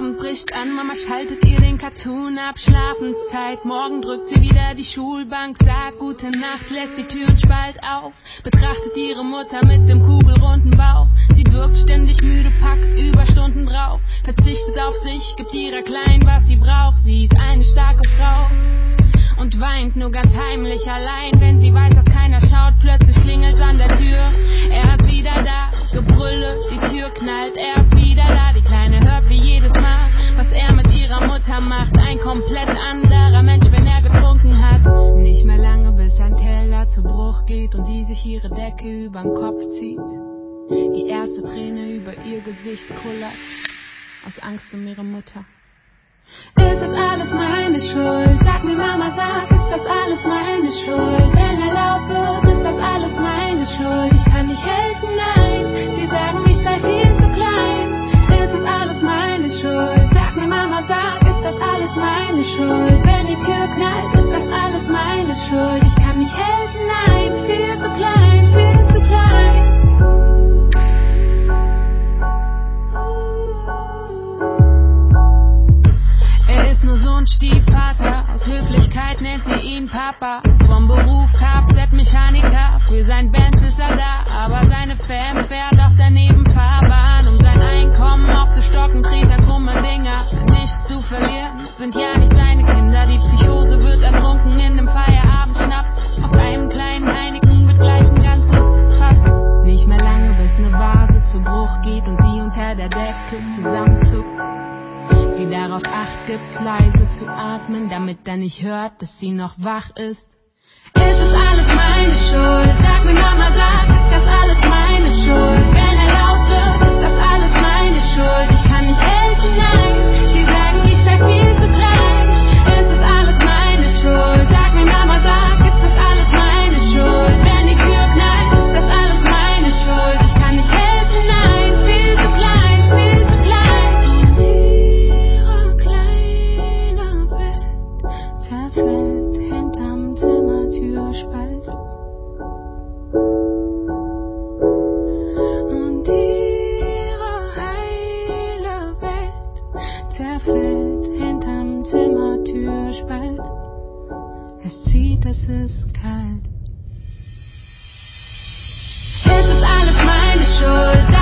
Licht an, Mama schaltet ihr den Cartoon ab, Schlafenszeit. Morgen drückt sie wieder die Schulbank, sagt gute Nacht, lässt die Türen spalt auf, betrachtet ihre Mutter mit dem kugelrunden Bauch. Sie wirkt ständig müde, packt Überstunden drauf, verzichtet auf sich, gibt ihrer Kleinen, was sie braucht. Sie ist eine starke Frau und weint nur ganz heimlich allein, geht und sie sich ihre Decke übern Kopf zieht. Die erste Träne über ihr Gesicht kullert, aus Angst um ihre Mutter. Ist das alles meine Schuld? Sag mir, Mama, sag, ist das alles meine Schuld? Wenn er laut wird, ist das alles meine Schuld. Ich kann nicht helfen, Sohn Stiefvater, aus Höflichkeit nennt sie ihn Papa. Vom Beruf Kfz-Mechaniker, für sein Benz ist er da, aber seine Fam fährt auf der Nebenfahrbahn. Um sein Einkommen aufzustocken, dreht er krumme Dinger. Nichts zu verlieren, sind ja nicht seine Kinder. Die Psychose wird ertrunken in dem Feierabendschnaps. Auf einem kleinen Heineken wird gleich ein ganzes Fass. Nicht mehr lange, bis eine Vase zu Bruch geht und sie unter der Decke zusammenzuckt sie darauf acht gibt, leise zu atmen, damit er nicht hört, dass sie noch wach ist. Ist es alles meine Schuld? Sag mir, Mama, sag, ist das alles meine Schuld? Zimmertürspalt. Es zieht, es ist kalt. Es ist alles meine Schuld?